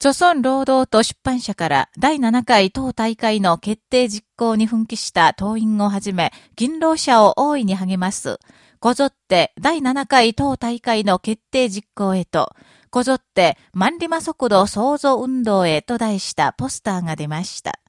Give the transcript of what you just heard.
著村労働党出版社から第7回党大会の決定実行に奮起した党員をはじめ、勤労者を大いに励ます、こぞって第7回党大会の決定実行へと、こぞって万里馬速度創造運動へと題したポスターが出ました。